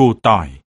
củ tỏi.